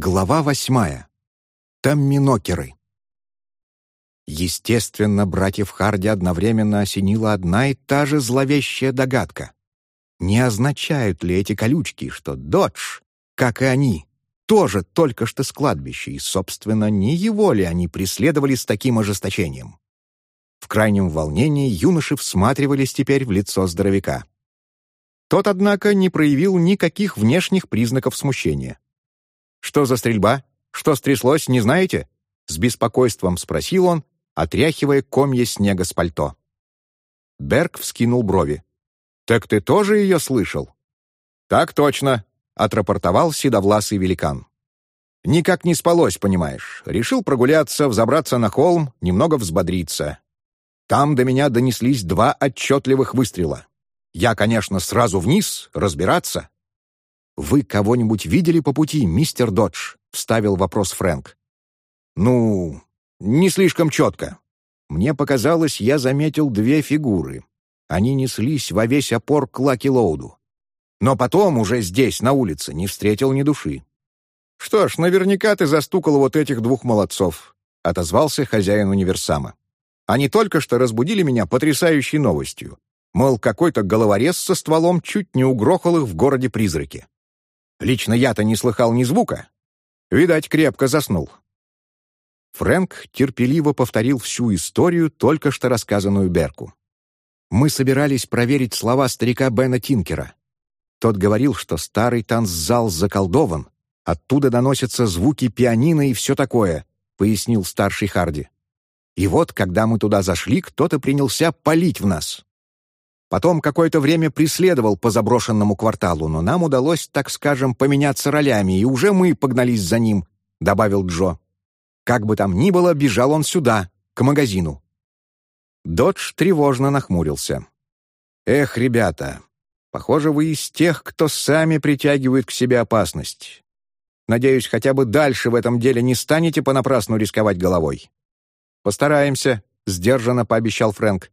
Глава восьмая. Тамминокеры. Естественно, братьев Харди одновременно осенила одна и та же зловещая догадка. Не означают ли эти колючки, что Додж, как и они, тоже только что с кладбища, и, собственно, не его ли они преследовали с таким ожесточением? В крайнем волнении юноши всматривались теперь в лицо здоровяка. Тот, однако, не проявил никаких внешних признаков смущения. «Что за стрельба? Что стряслось, не знаете?» С беспокойством спросил он, отряхивая комья снега с пальто. Берг вскинул брови. «Так ты тоже ее слышал?» «Так точно», — отрапортовал седовласый великан. «Никак не спалось, понимаешь. Решил прогуляться, взобраться на холм, немного взбодриться. Там до меня донеслись два отчетливых выстрела. Я, конечно, сразу вниз, разбираться, «Вы кого-нибудь видели по пути, мистер Додж?» — вставил вопрос Фрэнк. «Ну, не слишком четко. Мне показалось, я заметил две фигуры. Они неслись во весь опор к Лаки-Лоуду. Но потом, уже здесь, на улице, не встретил ни души. «Что ж, наверняка ты застукал вот этих двух молодцов», — отозвался хозяин универсама. «Они только что разбудили меня потрясающей новостью. Мол, какой-то головорез со стволом чуть не угрохал их в городе-призраке. Лично я-то не слыхал ни звука. Видать, крепко заснул. Фрэнк терпеливо повторил всю историю, только что рассказанную Берку. Мы собирались проверить слова старика Бена Тинкера. Тот говорил, что старый танцзал заколдован, оттуда доносятся звуки пианино и все такое, пояснил старший Харди. И вот, когда мы туда зашли, кто-то принялся палить в нас. Потом какое-то время преследовал по заброшенному кварталу, но нам удалось, так скажем, поменяться ролями, и уже мы погнались за ним», — добавил Джо. «Как бы там ни было, бежал он сюда, к магазину». Додж тревожно нахмурился. «Эх, ребята, похоже, вы из тех, кто сами притягивают к себе опасность. Надеюсь, хотя бы дальше в этом деле не станете понапрасну рисковать головой». «Постараемся», — сдержанно пообещал Фрэнк.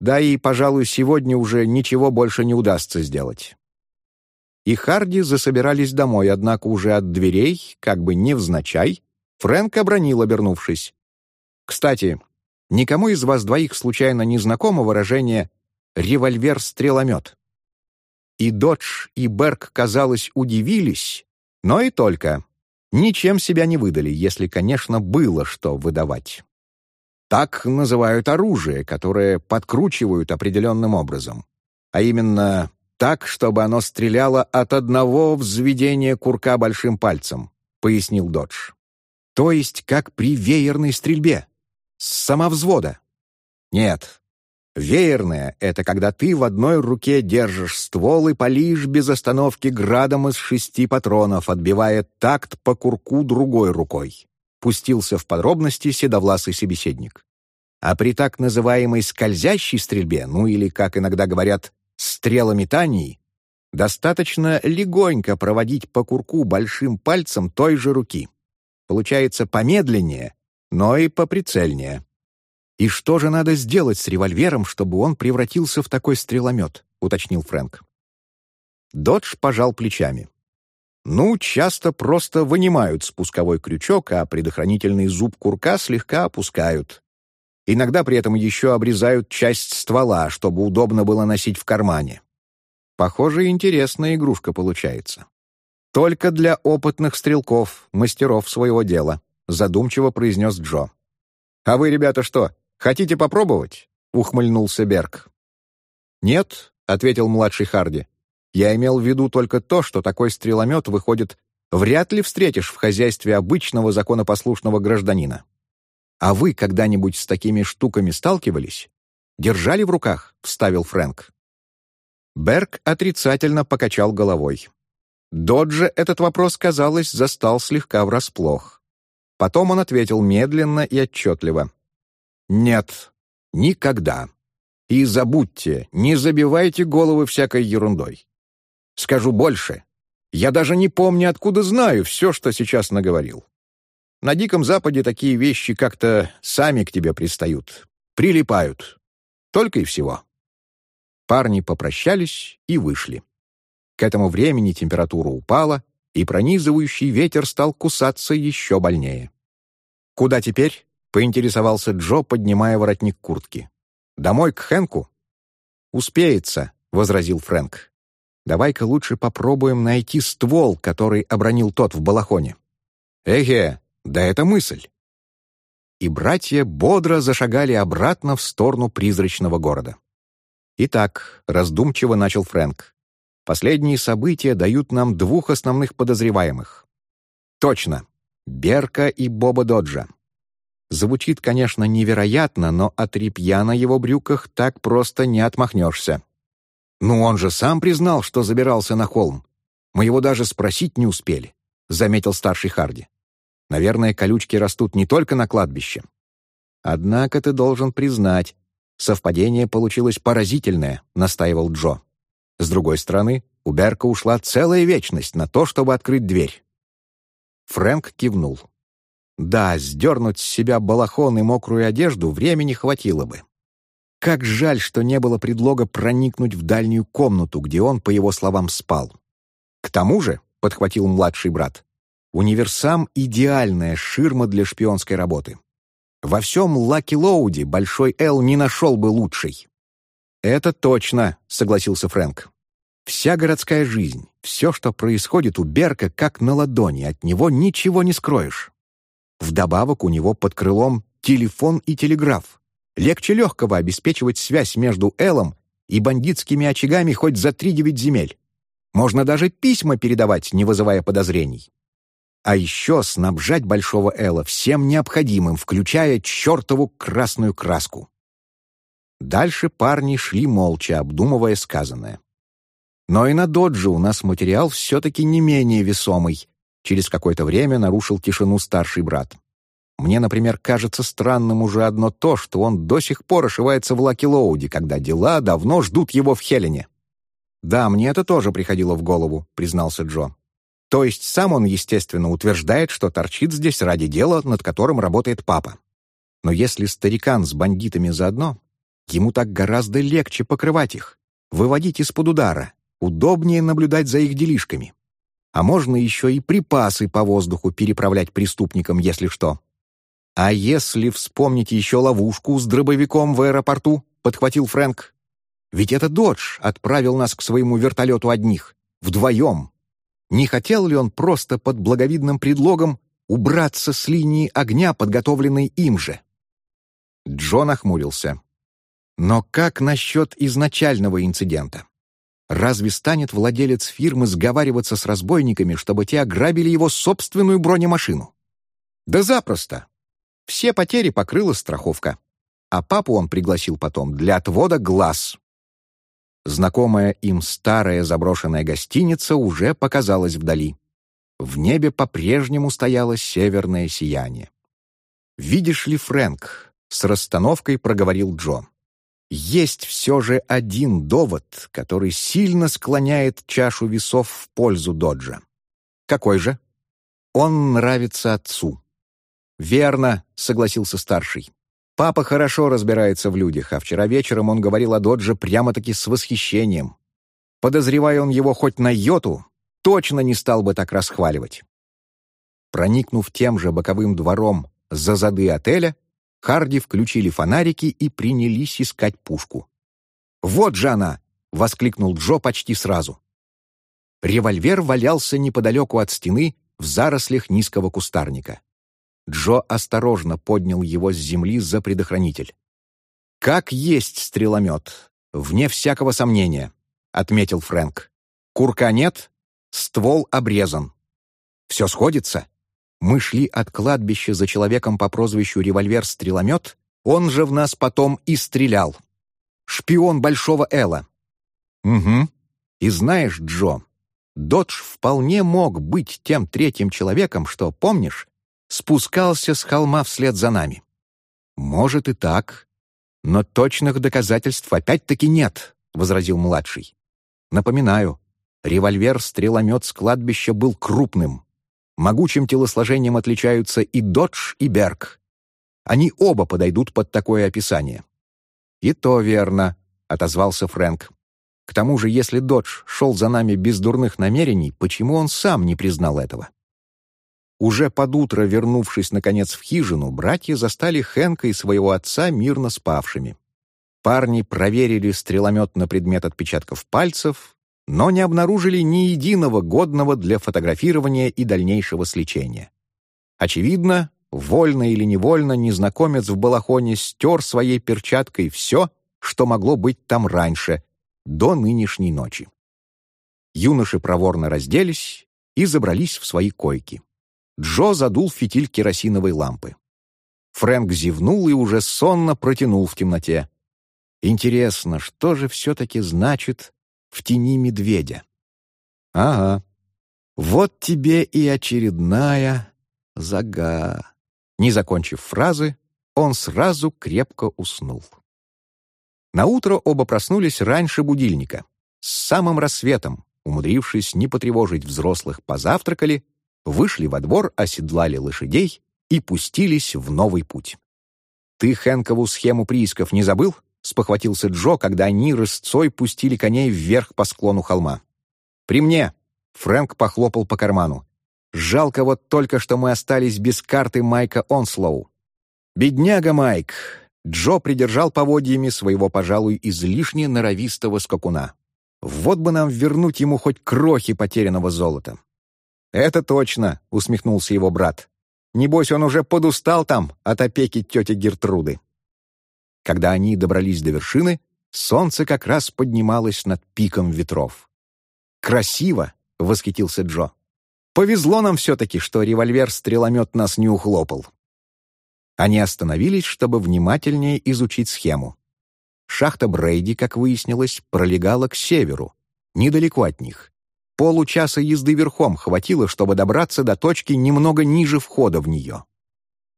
Да и, пожалуй, сегодня уже ничего больше не удастся сделать. И Харди засобирались домой, однако уже от дверей, как бы невзначай, Фрэнк обронил, обернувшись. «Кстати, никому из вас двоих случайно не знакомо выражение «револьвер-стреломет»?» И Додж, и Берг, казалось, удивились, но и только. Ничем себя не выдали, если, конечно, было что выдавать. Так называют оружие, которое подкручивают определенным образом. А именно так, чтобы оно стреляло от одного взведения курка большим пальцем, пояснил Додж. То есть как при веерной стрельбе, с самовзвода. Нет, веерная — это когда ты в одной руке держишь ствол и палишь без остановки градом из шести патронов, отбивая такт по курку другой рукой пустился в подробности седовласый собеседник. А при так называемой скользящей стрельбе, ну или, как иногда говорят, стрелометании, достаточно легонько проводить по курку большим пальцем той же руки. Получается помедленнее, но и поприцельнее. «И что же надо сделать с револьвером, чтобы он превратился в такой стреломет?» — уточнил Фрэнк. Додж пожал плечами. Ну, часто просто вынимают спусковой крючок, а предохранительный зуб курка слегка опускают. Иногда при этом еще обрезают часть ствола, чтобы удобно было носить в кармане. Похоже, интересная игрушка получается. «Только для опытных стрелков, мастеров своего дела», — задумчиво произнес Джо. «А вы, ребята, что, хотите попробовать?» — ухмыльнулся Берг. «Нет», — ответил младший Харди. Я имел в виду только то, что такой стреломет, выходит, вряд ли встретишь в хозяйстве обычного законопослушного гражданина. А вы когда-нибудь с такими штуками сталкивались? Держали в руках?» — вставил Фрэнк. Берг отрицательно покачал головой. Доджа этот вопрос, казалось, застал слегка врасплох. Потом он ответил медленно и отчетливо. «Нет, никогда. И забудьте, не забивайте головы всякой ерундой. Скажу больше. Я даже не помню, откуда знаю все, что сейчас наговорил. На Диком Западе такие вещи как-то сами к тебе пристают, прилипают. Только и всего. Парни попрощались и вышли. К этому времени температура упала, и пронизывающий ветер стал кусаться еще больнее. «Куда теперь?» — поинтересовался Джо, поднимая воротник куртки. «Домой к Хэнку?» «Успеется», — возразил Фрэнк. «Давай-ка лучше попробуем найти ствол, который обронил тот в балахоне». «Эге, да это мысль!» И братья бодро зашагали обратно в сторону призрачного города. «Итак», — раздумчиво начал Фрэнк, «последние события дают нам двух основных подозреваемых». «Точно, Берка и Боба Доджа». Звучит, конечно, невероятно, но от репья на его брюках так просто не отмахнешься. «Ну, он же сам признал, что забирался на холм. Мы его даже спросить не успели», — заметил старший Харди. «Наверное, колючки растут не только на кладбище. Однако ты должен признать, совпадение получилось поразительное», — настаивал Джо. С другой стороны, у Берка ушла целая вечность на то, чтобы открыть дверь. Фрэнк кивнул. Да, сдернуть с себя балахон и мокрую одежду времени хватило бы. Как жаль, что не было предлога проникнуть в дальнюю комнату, где он, по его словам, спал. К тому же, — подхватил младший брат, — универсам — идеальная ширма для шпионской работы. Во всем Лаки Лоуди Большой Эл не нашел бы лучшей. «Это точно», — согласился Фрэнк. «Вся городская жизнь, все, что происходит у Берка, как на ладони, от него ничего не скроешь. Вдобавок у него под крылом телефон и телеграф. Легче легкого обеспечивать связь между Элом и бандитскими очагами хоть за три девять земель. Можно даже письма передавать, не вызывая подозрений. А еще снабжать Большого Эла всем необходимым, включая чертову красную краску. Дальше парни шли молча, обдумывая сказанное. Но и на додже у нас материал все-таки не менее весомый, Через какое-то время нарушил тишину старший брат. Мне, например, кажется странным уже одно то, что он до сих пор ошивается в Лаки-Лоуде, когда дела давно ждут его в Хелене. «Да, мне это тоже приходило в голову», — признался Джо. То есть сам он, естественно, утверждает, что торчит здесь ради дела, над которым работает папа. Но если старикан с бандитами заодно, ему так гораздо легче покрывать их, выводить из-под удара, удобнее наблюдать за их делишками а можно еще и припасы по воздуху переправлять преступникам, если что. «А если вспомнить еще ловушку с дробовиком в аэропорту?» — подхватил Фрэнк. «Ведь это Додж отправил нас к своему вертолету одних, вдвоем. Не хотел ли он просто под благовидным предлогом убраться с линии огня, подготовленной им же?» Джон охмурился. «Но как насчет изначального инцидента? Разве станет владелец фирмы сговариваться с разбойниками, чтобы те ограбили его собственную бронемашину? Да запросто. Все потери покрыла страховка. А папу он пригласил потом для отвода глаз. Знакомая им старая заброшенная гостиница уже показалась вдали. В небе по-прежнему стояло северное сияние. «Видишь ли, Фрэнк?» — с расстановкой проговорил Джон. Есть все же один довод, который сильно склоняет чашу весов в пользу Доджа. Какой же? Он нравится отцу. «Верно», — согласился старший. «Папа хорошо разбирается в людях, а вчера вечером он говорил о Додже прямо-таки с восхищением. Подозревая он его хоть на йоту, точно не стал бы так расхваливать». Проникнув тем же боковым двором за зады отеля, Харди включили фонарики и принялись искать пушку. «Вот же она!» — воскликнул Джо почти сразу. Револьвер валялся неподалеку от стены в зарослях низкого кустарника. Джо осторожно поднял его с земли за предохранитель. «Как есть стреломет, вне всякого сомнения», — отметил Фрэнк. «Курка нет, ствол обрезан. Все сходится?» Мы шли от кладбища за человеком по прозвищу Револьвер-стреломет, он же в нас потом и стрелял. Шпион Большого Эла. Угу. И знаешь, Джо, Додж вполне мог быть тем третьим человеком, что, помнишь, спускался с холма вслед за нами. Может и так, но точных доказательств опять-таки нет, — возразил младший. Напоминаю, револьвер-стреломет с кладбища был крупным, Могучим телосложением отличаются и Додж, и Берг. Они оба подойдут под такое описание. «И то верно», — отозвался Фрэнк. К тому же, если Додж шел за нами без дурных намерений, почему он сам не признал этого? Уже под утро, вернувшись, наконец, в хижину, братья застали Хэнка и своего отца мирно спавшими. Парни проверили стреломет на предмет отпечатков пальцев, но не обнаружили ни единого годного для фотографирования и дальнейшего сличения. Очевидно, вольно или невольно незнакомец в балахоне стер своей перчаткой все, что могло быть там раньше, до нынешней ночи. Юноши проворно разделись и забрались в свои койки. Джо задул фитиль керосиновой лампы. Фрэнк зевнул и уже сонно протянул в темноте. Интересно, что же все-таки значит «в тени медведя»? Ага, вот тебе и очередная зага. Не закончив фразы, он сразу крепко уснул. Наутро оба проснулись раньше будильника, с самым рассветом, умудрившись не потревожить взрослых, позавтракали, вышли во двор, оседлали лошадей и пустились в новый путь. «Ты Хэнкову схему приисков не забыл?» — спохватился Джо, когда они рысцой пустили коней вверх по склону холма. «При мне!» — Фрэнк похлопал по карману. «Жалко вот только, что мы остались без карты Майка Онслоу». «Бедняга Майк!» Джо придержал поводьями своего, пожалуй, излишне норовистого скакуна. «Вот бы нам вернуть ему хоть крохи потерянного золота». «Это точно!» — усмехнулся его брат. «Небось, он уже подустал там от опеки тети Гертруды». Когда они добрались до вершины, солнце как раз поднималось над пиком ветров. «Красиво!» — восхитился Джо. «Повезло нам все-таки, что револьвер-стреломет нас не ухлопал». Они остановились, чтобы внимательнее изучить схему. Шахта Брейди, как выяснилось, пролегала к северу, недалеко от них. Получаса езды верхом хватило, чтобы добраться до точки немного ниже входа в нее.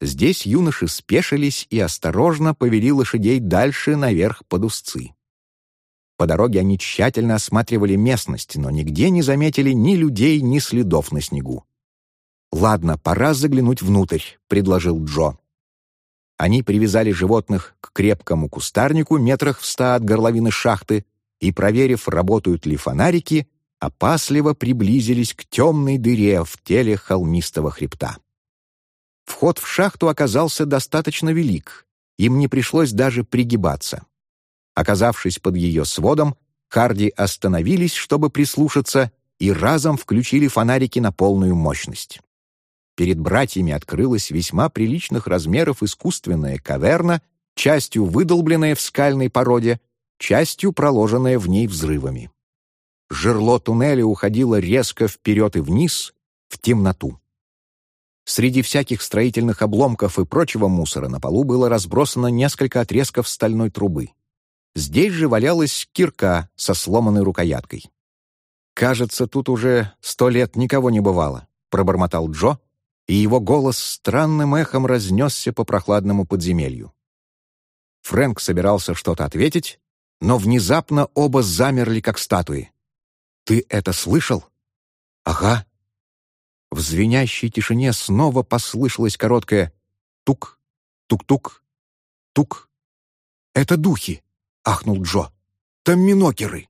Здесь юноши спешились и осторожно повели лошадей дальше наверх под узцы. По дороге они тщательно осматривали местность, но нигде не заметили ни людей, ни следов на снегу. «Ладно, пора заглянуть внутрь», — предложил Джо. Они привязали животных к крепкому кустарнику метрах в ста от горловины шахты и, проверив, работают ли фонарики, опасливо приблизились к темной дыре в теле холмистого хребта. Вход в шахту оказался достаточно велик, им не пришлось даже пригибаться. Оказавшись под ее сводом, Харди остановились, чтобы прислушаться, и разом включили фонарики на полную мощность. Перед братьями открылась весьма приличных размеров искусственная каверна, частью выдолбленная в скальной породе, частью проложенная в ней взрывами. Жерло туннеля уходило резко вперед и вниз, в темноту. Среди всяких строительных обломков и прочего мусора на полу было разбросано несколько отрезков стальной трубы. Здесь же валялась кирка со сломанной рукояткой. «Кажется, тут уже сто лет никого не бывало», — пробормотал Джо, и его голос странным эхом разнесся по прохладному подземелью. Фрэнк собирался что-то ответить, но внезапно оба замерли, как статуи. «Ты это слышал?» «Ага», в звенящей тишине снова послышалось короткое «тук, тук-тук, тук». «Это духи!» — ахнул Джо. «Там минокеры!»